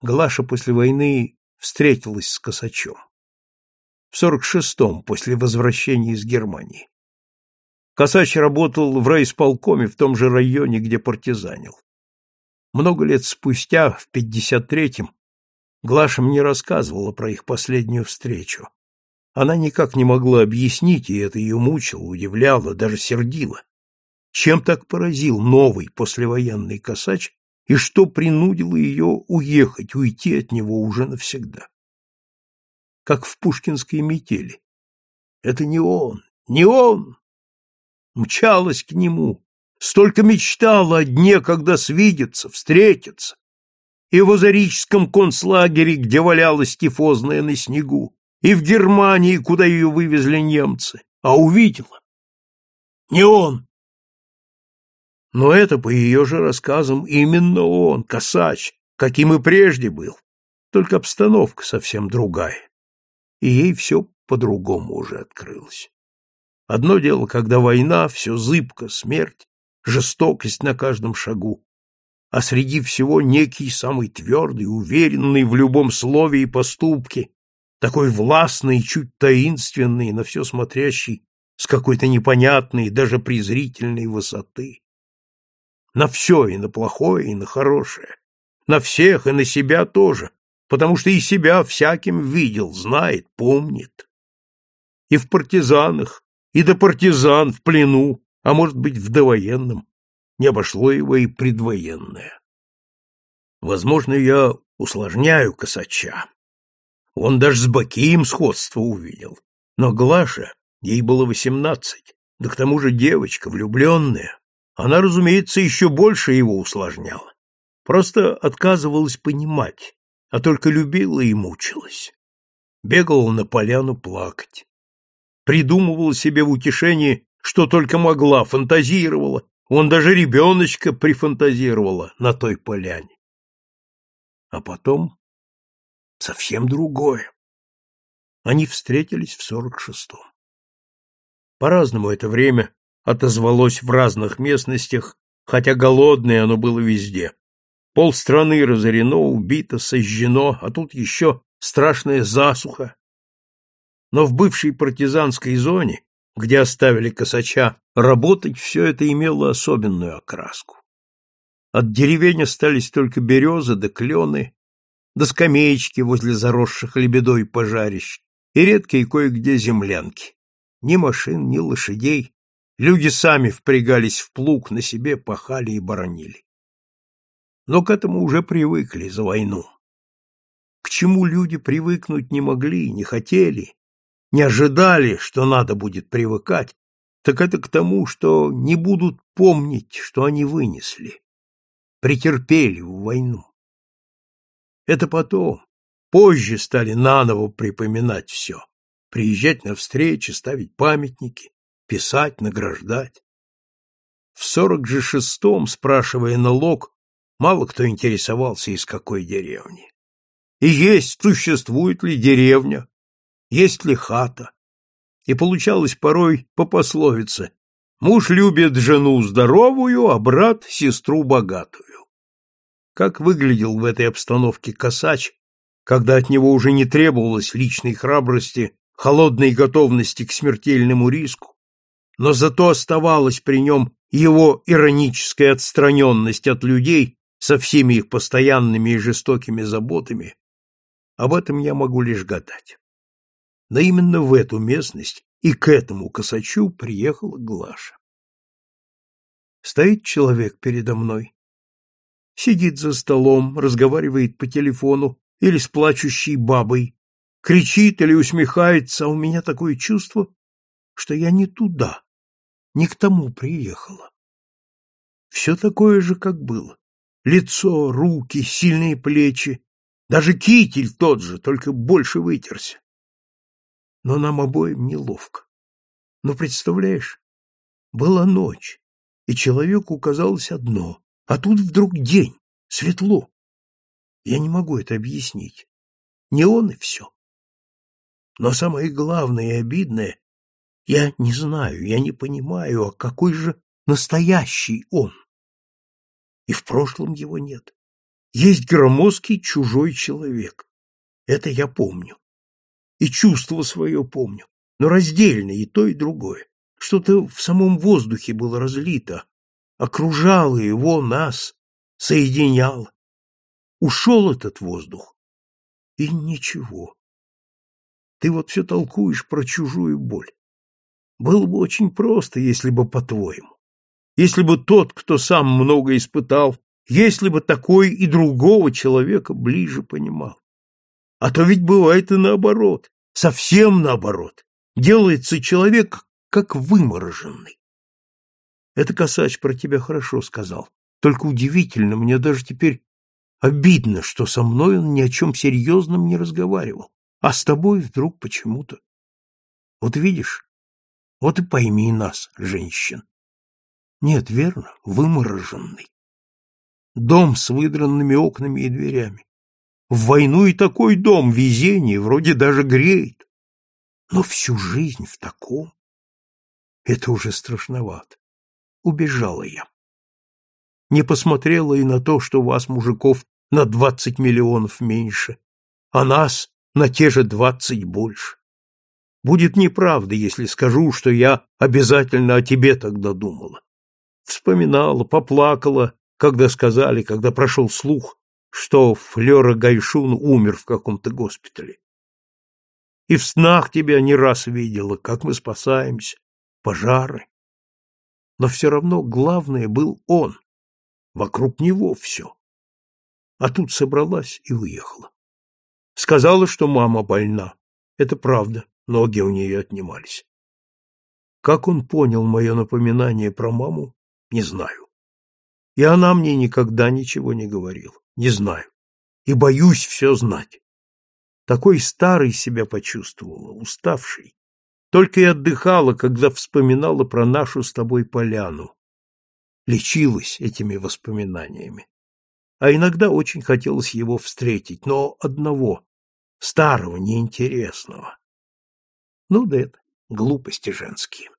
Глаша после войны встретилась с Косачом. В 46-м, после возвращения из Германии. Косач работал в райисполкоме в том же районе, где партизанил. Много лет спустя, в 53-м, Глаша мне рассказывала про их последнюю встречу. Она никак не могла объяснить, и это ее мучило, удивляло, даже сердило. Чем так поразил новый послевоенный косач, и что принудило ее уехать, уйти от него уже навсегда? Как в пушкинской метели. Это не он, не он! Мчалась к нему, столько мечтала о дне, когда свидится, встретится. И в Озарическом концлагере, где валялась тифозная на снегу, и в Германии, куда ее вывезли немцы, а увидела. Не он, но это, по ее же рассказам, именно он, Косач, каким и прежде был. Только обстановка совсем другая. И ей все по-другому уже открылось. Одно дело, когда война, все зыбко, смерть, жестокость на каждом шагу, а среди всего некий самый твердый, уверенный в любом слове и поступке, такой властный, чуть таинственный, на все смотрящий с какой-то непонятной, даже презрительной высоты. На все, и на плохое, и на хорошее. На всех, и на себя тоже, потому что и себя всяким видел, знает, помнит. И в партизанах, и до партизан в плену, а может быть, в довоенном. Не обошло его и предвоенное. Возможно, я усложняю косача. Он даже с Бакием сходство увидел. Но Глаша, ей было восемнадцать, да к тому же девочка, влюбленная, она, разумеется, еще больше его усложняла. Просто отказывалась понимать, а только любила и мучилась. Бегала на поляну плакать. Придумывала себе в утешении, что только могла, фантазировала. Он даже ребеночка прифантазировала на той поляне. А потом совсем другое. Они встретились в сорок шестом. По-разному это время отозвалось в разных местностях, хотя голодное оно было везде. Пол страны разорено, убито, сожжено, а тут еще страшная засуха. Но в бывшей партизанской зоне, где оставили косача, работать все это имело особенную окраску. От деревень остались только березы да клены, да скамеечки возле заросших лебедой пожарищ и редкие кое-где землянки. Ни машин, ни лошадей, Люди сами впрягались в плуг, на себе пахали и боронили. Но к этому уже привыкли за войну. К чему люди привыкнуть не могли, не хотели, не ожидали, что надо будет привыкать, так это к тому, что не будут помнить, что они вынесли, претерпели в войну. Это потом, позже стали наново припоминать все, приезжать на встречи, ставить памятники, писать, награждать. В сорок же шестом, спрашивая налог, мало кто интересовался, из какой деревни. И есть, существует ли деревня, есть ли хата. И получалось порой по пословице «Муж любит жену здоровую, а брат — сестру богатую». Как выглядел в этой обстановке косач, когда от него уже не требовалось личной храбрости, холодной готовности к смертельному риску, но зато оставалась при нем его ироническая отстраненность от людей со всеми их постоянными и жестокими заботами, об этом я могу лишь гадать. Но именно в эту местность и к этому косачу приехала Глаша. Стоит человек передо мной, сидит за столом, разговаривает по телефону или с плачущей бабой, кричит или усмехается, а у меня такое чувство, что я не туда, не к тому приехала. Все такое же, как было. Лицо, руки, сильные плечи, даже китель тот же, только больше вытерся. Но нам обоим неловко. Но представляешь, была ночь, и человеку казалось одно, а тут вдруг день, светло. Я не могу это объяснить. Не он и все. Но самое главное и обидное, я не знаю, я не понимаю, а какой же настоящий он? И в прошлом его нет. Есть громоздкий чужой человек. Это я помню. И чувство свое помню. Но раздельно и то, и другое. Что-то в самом воздухе было разлито, окружало его, нас, соединяло. Ушел этот воздух, и ничего. Ты вот все толкуешь про чужую боль. Было бы очень просто, если бы по-твоему. Если бы тот, кто сам много испытал, если бы такой и другого человека ближе понимал. А то ведь бывает и наоборот, совсем наоборот. Делается человек как вымороженный. Это Косач про тебя хорошо сказал. Только удивительно, мне даже теперь обидно, что со мной он ни о чем серьезном не разговаривал, а с тобой вдруг почему-то. Вот видишь, вот и пойми нас, женщин. Нет, верно, вымороженный. Дом с выдранными окнами и дверями. В войну и такой дом, везение, вроде даже греет. Но всю жизнь в таком. Это уже страшновато. Убежала я. Не посмотрела и на то, что вас, мужиков, на двадцать миллионов меньше, а нас на те же двадцать больше. Будет неправда, если скажу, что я обязательно о тебе тогда думала. Вспоминала, поплакала, когда сказали, когда прошел слух, что Флёра Гайшун умер в каком-то госпитале. И в снах тебя не раз видела, как мы спасаемся, пожары. Но все равно главное был он, вокруг него все. А тут собралась и уехала. Сказала, что мама больна. Это правда, ноги у нее отнимались. Как он понял мое напоминание про маму, не знаю. И она мне никогда ничего не говорила. Не знаю. И боюсь все знать. Такой старый себя почувствовала, уставший. Только и отдыхала, когда вспоминала про нашу с тобой поляну. Лечилась этими воспоминаниями. А иногда очень хотелось его встретить, но одного, старого, неинтересного. Ну да это глупости женские.